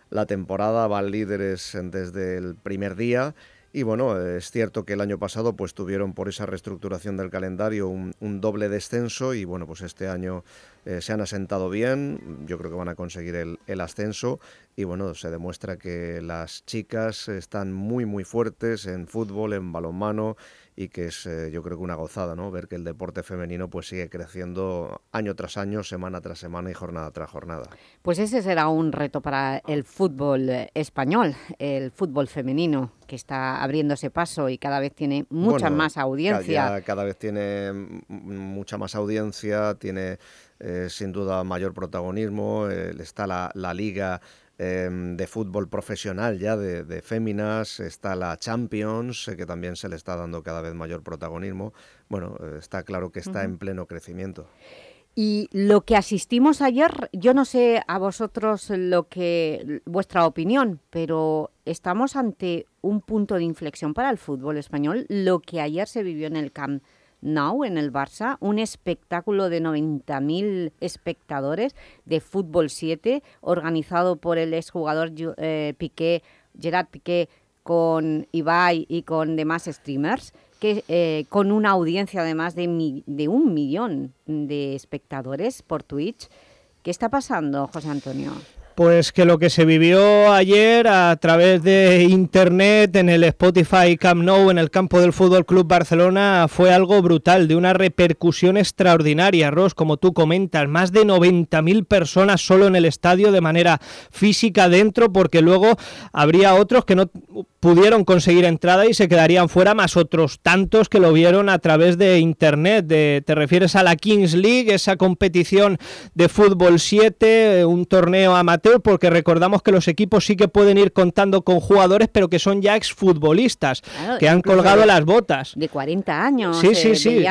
la temporada, van líderes desde el primer día Y bueno, es cierto que el año pasado pues tuvieron por esa reestructuración del calendario un, doble descenso y bueno, pues este año eh, se han asentado bien, yo creo que van a conseguir el, el, ascenso y bueno, se demuestra que las chicas están muy muy fuertes en fútbol, en balonmano y que es eh, yo creo que una gozada, ¿no? Ver que el deporte femenino pues sigue creciendo año tras año, semana tras semana y jornada tras jornada. Pues ese será un reto para el fútbol eh, español, el fútbol femenino, que está abriéndose paso y cada vez tiene mucha más audiencia. Cada, vez tiene mucha más audiencia, tiene eh, sin duda mayor protagonismo, está la, la liga Em, de fútbol profesional ya de, féminas, está la Champions, eh, que también se le está dando cada vez mayor protagonismo. Bueno, eh, está claro que está en pleno crecimiento. Y lo que asistimos ayer, yo no sé a vosotros lo que vuestra opinión, pero estamos ante un punto de inflexión para el fútbol español. Lo que ayer se vivió en el Camp Now en el Barça, un espectáculo de 90.000 espectadores de Fútbol 7, organizado por el exjugador eh, Piqué, Gerard Piqué, con Ibai y con demás streamers, que eh, con una audiencia además de, de un millón de espectadores por Twitch. ¿Qué está pasando, José Antonio? Pues que lo que se vivió ayer a través de internet en el Spotify Camp Nou en el campo del Fútbol Club Barcelona fue algo brutal, de una repercusión extraordinaria, Ross, como tú comentas, más de 90.000 personas solo en el estadio de manera física dentro, porque luego habría otros que no pudieron conseguir entrada y se quedarían fuera, más otros tantos que lo vieron a través de internet. te refieres a la Kings League, esa competición de fútbol 7, un torneo amateur porque recordamos que los equipos sí que pueden ir contando con jugadores, pero que son ya exfutbolistas, que han colgado las botas. De 40 años. Sí, sí, sí.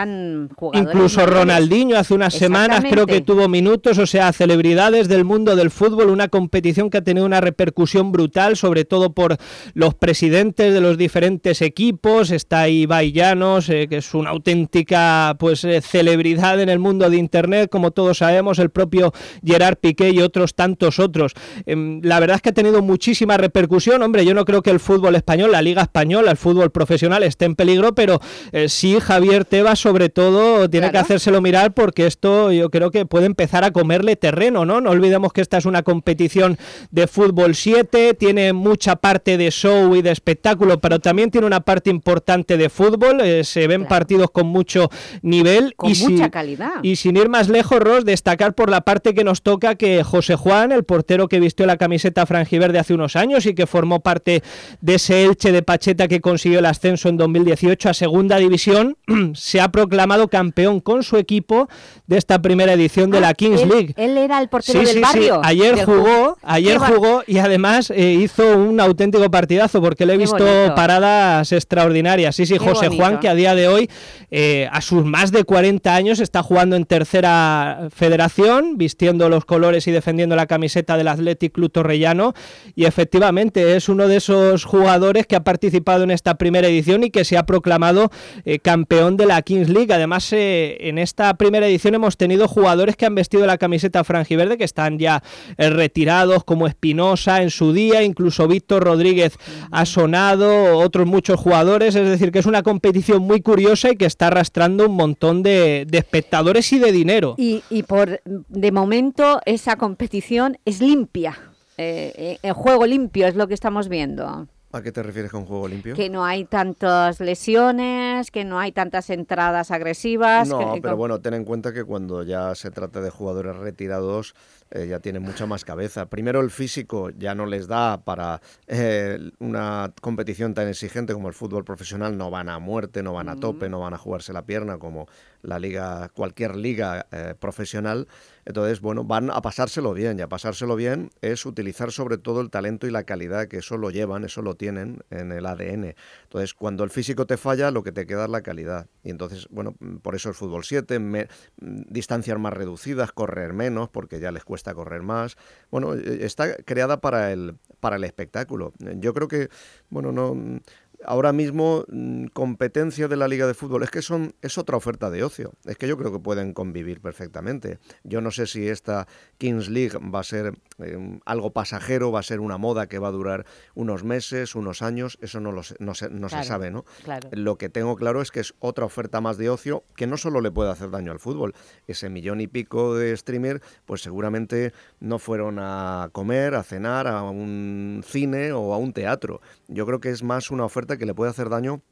Incluso Ronaldinho hace unas semanas creo que tuvo minutos, o sea, celebridades del mundo del fútbol, una competición que ha tenido una repercusión brutal, sobre todo por los presidentes de los diferentes equipos. Está Ibai Llanos, eh, que es una auténtica pues eh, celebridad en el mundo de Internet, como todos sabemos, el propio Gerard Piqué y otros tantos otros. Em, la verdad es que ha tenido muchísima repercusión. Hombre, yo no creo que el fútbol español, la Liga Española, el fútbol profesional esté en peligro, pero eh, sí Javier Tebas, sobre todo, tiene que hacérselo mirar porque esto yo creo que puede empezar a comerle terreno, ¿no? No olvidemos que esta es una competición de fútbol 7, tiene mucha parte de show y de espectáculo, pero también tiene una parte importante de fútbol. Eh, se ven partidos con mucho nivel. Con y mucha calidad. Y sin ir más lejos, Ross, destacar por la parte que nos toca que José Juan, el portero que vistió la camiseta franjiverde hace unos años y que formó parte de ese Elche de Pacheta que consiguió el ascenso en 2018 a Segunda División, se ha proclamado campeón con su equipo de esta primera edición de la ah, Kings League. Él era el portero del barrio. Sí. Ayer jugó, ayer jugó y además eh, hizo un auténtico partidazo porque le he visto paradas extraordinarias. Sí, sí, José Juan que a día de hoy eh, a sus más de 40 años está jugando en tercera federación, vistiendo los colores y defendiendo la camiseta del Athletic Club Torrellano y efectivamente es uno de esos jugadores que ha participado en esta primera edición y que se ha proclamado eh, campeón de la Kings League. Además, eh, en esta primera edición hemos tenido jugadores que han vestido la camiseta franjiverde que están ya retirados como Espinosa en su día, incluso Víctor Rodríguez ha sonado, otros muchos jugadores, es decir, que es una competición muy curiosa y que está arrastrando un montón de, espectadores y de dinero. Y, por de momento esa competición es limpia, eh, eh, el juego limpio es lo que estamos viendo. ¿A qué te refieres con juego limpio? Que no hay tantas lesiones, que no hay tantas entradas agresivas. No, pero bueno, ten en cuenta que cuando ya se trata de jugadores retirados, eh, ya tienen mucha más cabeza. Primero el físico ya no les da para eh, una competición tan exigente como el fútbol profesional, no van a muerte, no van a tope, no van a jugarse la pierna como la liga, cualquier liga eh, profesional. Entonces, bueno, van a pasárselo bien y a pasárselo bien es utilizar sobre todo el talento y la calidad que eso lo llevan, eso lo tienen en el ADN. Entonces, cuando el físico te falla, lo que te queda es la calidad. Y entonces, bueno, por eso el fútbol 7, distancias más reducidas, correr menos porque ya les cuesta correr más. Bueno, e, está creada para el, para el espectáculo. Yo creo que, bueno, no ahora mismo mm, competencia de la Liga de Fútbol es que son es otra oferta de ocio. Es que yo creo que pueden convivir perfectamente. Yo no sé si esta Kings League va a ser em, algo pasajero, va a ser una moda que va a durar unos meses, unos años, eso no, lo no, se, no se sabe, ¿no? Lo que tengo claro es que es otra oferta más de ocio que no solo le puede hacer daño al fútbol. Ese millón y pico de streamer, pues seguramente no fueron a comer, a cenar, a un cine o a un teatro. Yo creo que es más una oferta que le puede hacer daño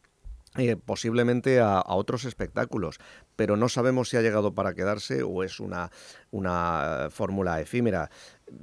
eh, posiblemente a, otros espectáculos, pero no sabemos si ha llegado para quedarse o es una, una fórmula efímera.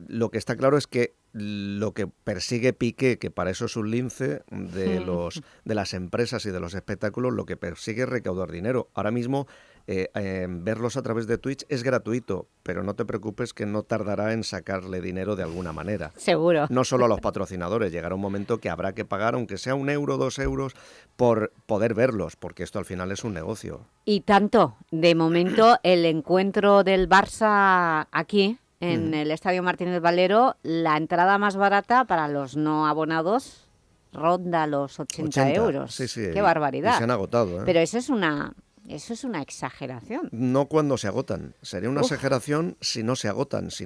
Lo que está claro es que lo que persigue Piqué, que para eso es un lince de, los, de las empresas y de los espectáculos, lo que persigue es recaudar dinero. Ahora mismo eh, verlos a través de Twitch es gratuito, pero no te preocupes que no tardará en sacarle dinero de alguna manera. Seguro. No solo a los patrocinadores, llegará un momento que habrá que pagar, aunque sea un euro, dos euros, por poder verlos, porque esto al final es un negocio. Y tanto, de momento el encuentro del Barça aquí en el Estadio Martínez Valero, la entrada más barata para los no abonados ronda los 80, euros. Sí, sí, Qué barbaridad. se han agotado. ¿eh? Pero eso es una... Eso es una exageración. No cuando se agotan. Sería una exageración si no se agotan, si,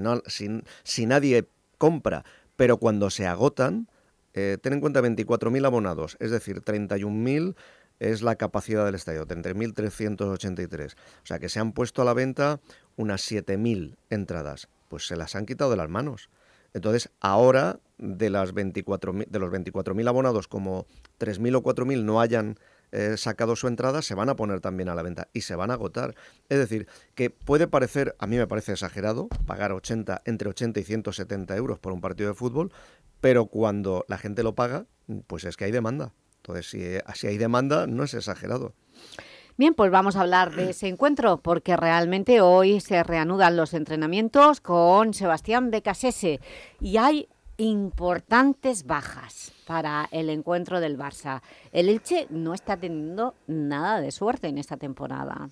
si, nadie compra. Pero cuando se agotan, eh, ten en cuenta 24.000 abonados, es decir, 31.000 es la capacidad del estadio, 30.383. O sea que se han puesto a la venta unas 7.000 entradas pues se las han quitado de las manos. Entonces, ahora de, las 24, de los 24.000 abonados, como 3.000 o 4.000 no hayan eh, sacado su entrada, se van a poner también a la venta y se van a agotar. Es decir, que puede parecer, a mí me parece exagerado, pagar 80, entre 80 y 170 euros por un partido de fútbol, pero cuando la gente lo paga, pues es que hay demanda. Entonces, si, si hay demanda, no es exagerado. Bien, pues vamos a hablar de ese encuentro, porque realmente hoy se reanudan los entrenamientos con Sebastián Becasese y hay importantes bajas para el encuentro del Barça. El Elche no está teniendo nada de suerte en esta temporada.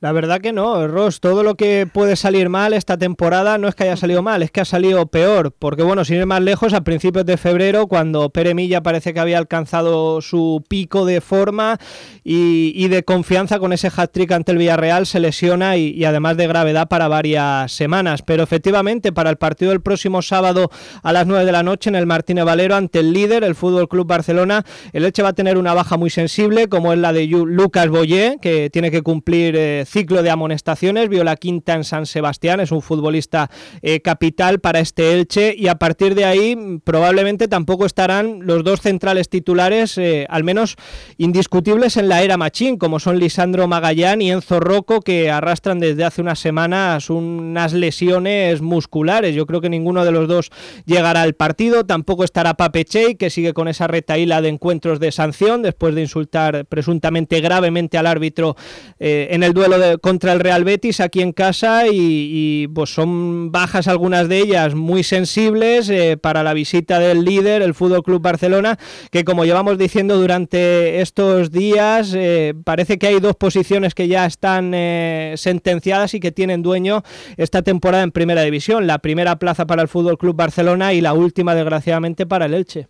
La verdad que no, Ross. Todo lo que puede salir mal esta temporada no es que haya salido mal, es que ha salido peor. Porque, bueno, sin ir más lejos, a principios de febrero, cuando Pere Milla parece que había alcanzado su pico de forma y, de confianza con ese hat-trick ante el Villarreal, se lesiona y, además de gravedad para varias semanas. Pero efectivamente, para el partido del próximo sábado a las 9 de la noche en el Martínez Valero, ante el líder, el Fútbol Club Barcelona, el Elche va a tener una baja muy sensible, como es la de Lucas Boyé, que tiene que cumplir. Eh, ciclo de amonestaciones, vio la quinta en San Sebastián, es un futbolista eh, capital para este Elche y a partir de ahí mm, probablemente tampoco estarán los dos centrales titulares, eh, al menos indiscutibles en la era Machín, como son Lisandro Magallán y Enzo Rocco, que arrastran desde hace unas semanas unas lesiones musculares. Yo creo que ninguno de los dos llegará al partido, tampoco estará Pape Chey, que sigue con esa retaíla de encuentros de sanción después de insultar presuntamente gravemente al árbitro eh, en el duelo contra el Real Betis aquí en casa y, pues son bajas algunas de ellas muy sensibles eh, para la visita del líder, el Fútbol Club Barcelona, que como llevamos diciendo durante estos días, eh, parece que hay dos posiciones que ya están eh, sentenciadas y que tienen dueño esta temporada en Primera División. La primera plaza para el Fútbol Club Barcelona y la última, desgraciadamente, para el Elche.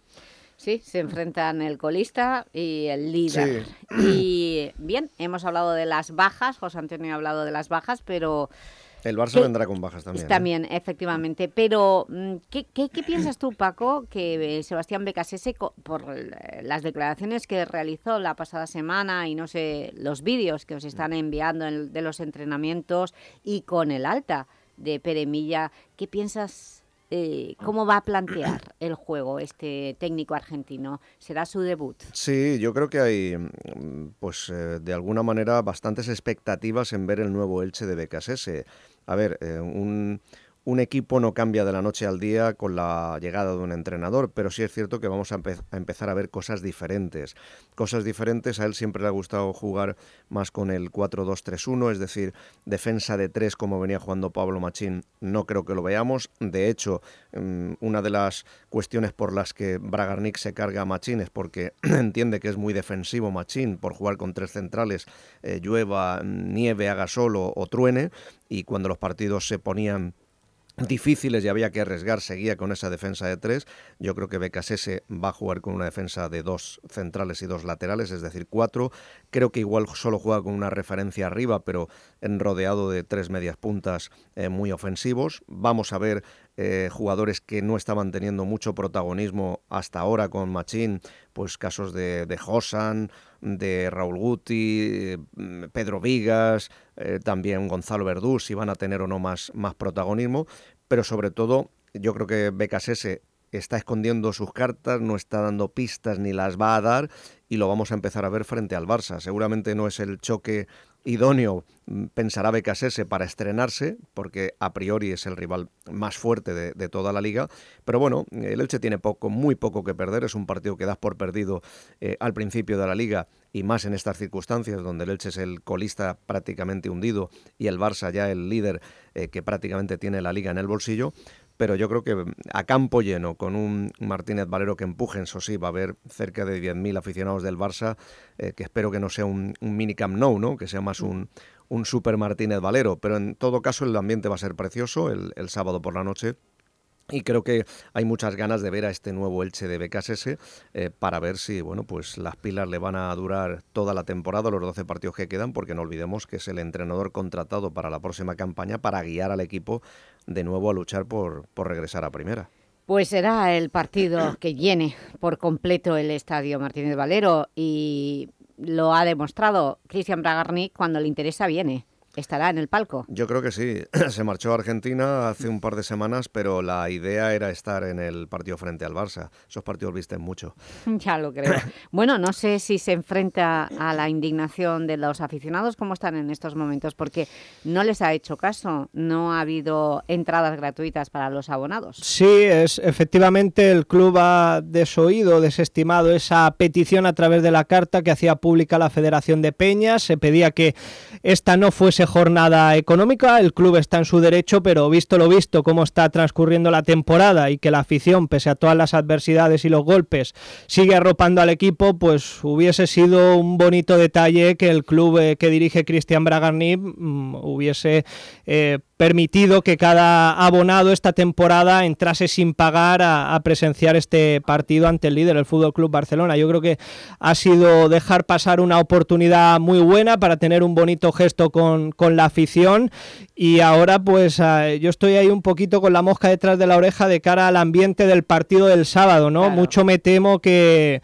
Sí, se enfrentan el colista y el líder. Y bien, hemos hablado de las bajas, José Antonio ha hablado de las bajas, pero... El Barça vendrá con bajas también. ¿eh? También, efectivamente. Pero, mm, ¿qué, ¿qué, piensas tú, Paco, que eh, Sebastián Becasese, por las declaraciones que realizó la pasada semana y, no sé, los vídeos que os están enviando de los entrenamientos y con el alta de Peremilla, ¿qué piensas eh, ¿cómo va a plantear el juego este técnico argentino? ¿Será su debut? Sí, yo creo que hay, mm, pues eh, de alguna manera, bastantes expectativas en ver el nuevo Elche de BKSS. A ver, eh, un un equipo no cambia de la noche al día con la llegada de un entrenador, pero sí es cierto que vamos a, empezar a ver cosas diferentes. Cosas diferentes, a él siempre le ha gustado jugar más con el 4-2-3-1, es decir, defensa de tres como venía jugando Pablo Machín, no creo que lo veamos. De hecho, mm, una de las cuestiones por las que Bragarnik se carga a Machín es porque entiende que es muy defensivo Machín por jugar con tres centrales, eh, llueva, nieve, haga solo o truene, y cuando los partidos se ponían difíciles y había que arriesgar, seguía con esa defensa de tres. Yo creo que BKSS va a jugar con una defensa de dos centrales y dos laterales, es decir, cuatro. Creo que igual solo juega con una referencia arriba, pero rodeado de tres medias puntas eh, muy ofensivos. Vamos a ver eh, jugadores que no estaban teniendo mucho protagonismo hasta ahora con Machín, pues casos de, de Josan, de Raúl Guti, mm, Pedro Vigas, eh, también Gonzalo Verdú, si van a tener o no más, más protagonismo, pero sobre todo yo creo que BKSS está escondiendo sus cartas, no está dando pistas ni las va a dar y lo vamos a empezar a ver frente al Barça. Seguramente no es el choque idóneo, mm, pensará BKSS para estrenarse, porque a priori es el rival más fuerte de, toda la liga. Pero bueno, el Elche tiene poco, muy poco que perder. Es un partido que das por perdido eh, al principio de la liga y más en estas circunstancias donde el Elche es el colista prácticamente hundido y el Barça ya el líder eh, que prácticamente tiene la liga en el bolsillo. Pero yo creo que mm, a campo lleno, con un Martínez Valero que empuje, eso sí, va a haber cerca de 10.000 aficionados del Barça, eh, que espero que no sea un, un mini Camp Nou, ¿no? que sea más un, un Super Martínez Valero, pero en todo caso el ambiente va a ser precioso el, el sábado por la noche y creo que hay muchas ganas de ver a este nuevo Elche de BKSS eh, para ver si bueno pues las pilas le van a durar toda la temporada, los 12 partidos que quedan, porque no olvidemos que es el entrenador contratado para la próxima campaña para guiar al equipo de nuevo a luchar por, por regresar a primera. Pues será el partido que llene por completo el estadio Martínez Valero y lo ha demostrado Cristian Bragarnik cuando le interesa viene estará en el palco. Yo creo que sí. Se marchó a Argentina hace un par de semanas, pero la idea era estar en el partido frente al Barça. Esos partidos visten mucho. ya lo creo. bueno, no sé si se enfrenta a la indignación de los aficionados, cómo están en estos momentos, porque no les ha hecho caso. No ha habido entradas gratuitas para los abonados. Sí, es, efectivamente el club ha desoído, desestimado esa petición a través de la carta que hacía pública la Federación de Peñas. Se pedía que esta no fuese jornada económica, el club está en su derecho, pero visto lo visto, cómo está transcurriendo la temporada y que la afición, pese a todas las adversidades y los golpes, sigue arropando al equipo, pues hubiese sido un bonito detalle que el club eh, que dirige Cristian Bragarni mm, hubiese eh, permitido que cada abonado esta temporada entrase sin pagar a, presenciar este partido ante el líder, el Fútbol Club Barcelona. Yo creo que ha sido dejar pasar una oportunidad muy buena para tener un bonito gesto con, con la afición y ahora pues ah, yo estoy ahí un poquito con la mosca detrás de la oreja de cara al ambiente del partido del sábado, ¿no? Mucho me temo que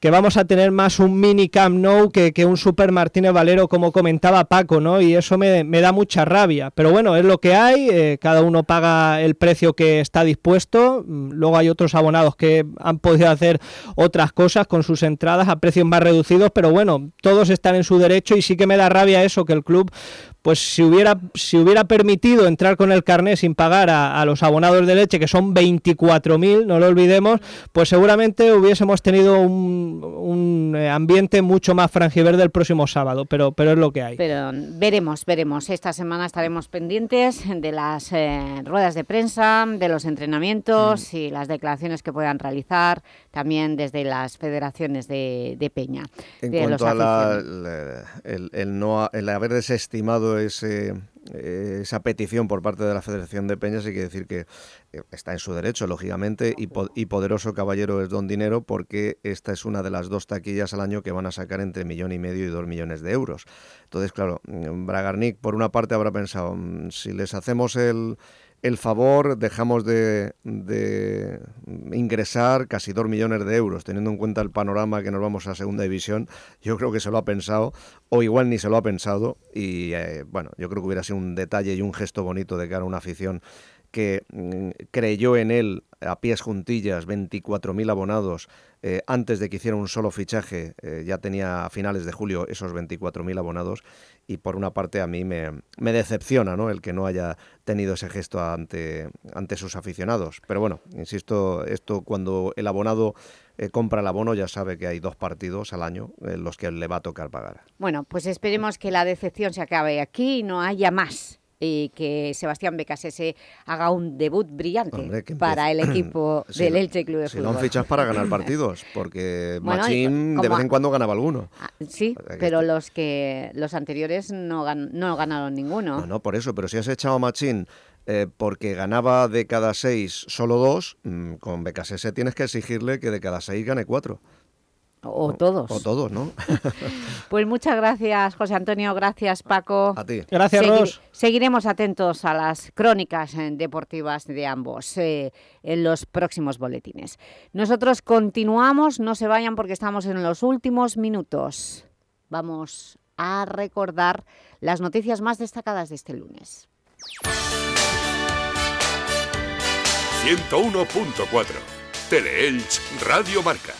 que vamos a tener más un mini Camp que, que un Super Martínez Valero, como comentaba Paco, ¿no? Y eso me, da mucha rabia. Pero bueno, es lo que hay, eh, cada uno paga el precio que está dispuesto. Mm, luego hay otros abonados que han podido hacer otras cosas con sus entradas a precios más reducidos, pero bueno, todos están en su derecho y sí que me da rabia eso, que el club pues si hubiera, si hubiera permitido entrar con el carnet sin pagar a, los abonados de leche, que son 24.000, no lo olvidemos, pues seguramente hubiésemos tenido un, eh, ambiente mucho más frangiverde el próximo sábado, pero, pero es lo que hay. Pero veremos, veremos. Esta semana estaremos pendientes de las eh, ruedas de prensa, de los entrenamientos mm. y las declaraciones que puedan realizar, también desde las federaciones de, Peña. En cuanto a el, no, el haber desestimado ese, esa petición por parte de la Federación de Peñas, hay que decir que eh, está en su derecho, lógicamente, y, y, poderoso caballero es don dinero porque esta es una de las dos taquillas al año que van a sacar entre millón y medio y dos millones de euros. Entonces, claro, mm, Bragarnik por una parte habrá pensado, mm, si les hacemos el el favor, dejamos de, ingresar casi 2 millones de euros, teniendo en cuenta el panorama que nos vamos a segunda división. Yo creo que se lo ha pensado, o igual ni se lo ha pensado, y eh, bueno, yo creo que hubiera sido un detalle y un gesto bonito de cara a una afición que mm, creyó en él a pies juntillas, 24.000 abonados, eh, antes de que hiciera un solo fichaje, eh, ya tenía a finales de julio esos 24.000 abonados y por una parte a mí me, decepciona ¿no? el que no haya tenido ese gesto ante, ante sus aficionados. Pero bueno, insisto, esto cuando el abonado eh, compra el abono ya sabe que hay dos partidos al año en los que le va a tocar pagar. Bueno, pues esperemos que la decepción se acabe aquí y no haya más y que Sebastián Becasese haga un debut brillante para el equipo del Elche Club de Fútbol. Si no han fichas para ganar partidos, porque Machín de vez en cuando ganaba alguno. Ah, sí, pero los que los anteriores no, no ganaron ninguno. No, no, por eso, pero si has echado a Machín eh, porque ganaba de cada seis solo dos, mm, con BKSS tienes que exigirle que de cada seis gane cuatro. O todos. O todos, ¿no? pues muchas gracias, José Antonio. Gracias, Paco. A ti. Gracias, Ros. Seguiremos atentos a las crónicas eh, deportivas de ambos eh, en los próximos boletines. Nosotros continuamos, no se vayan porque estamos en los últimos minutos. Vamos a recordar las noticias más destacadas de este lunes. 101.4 Teleelch Radio Marca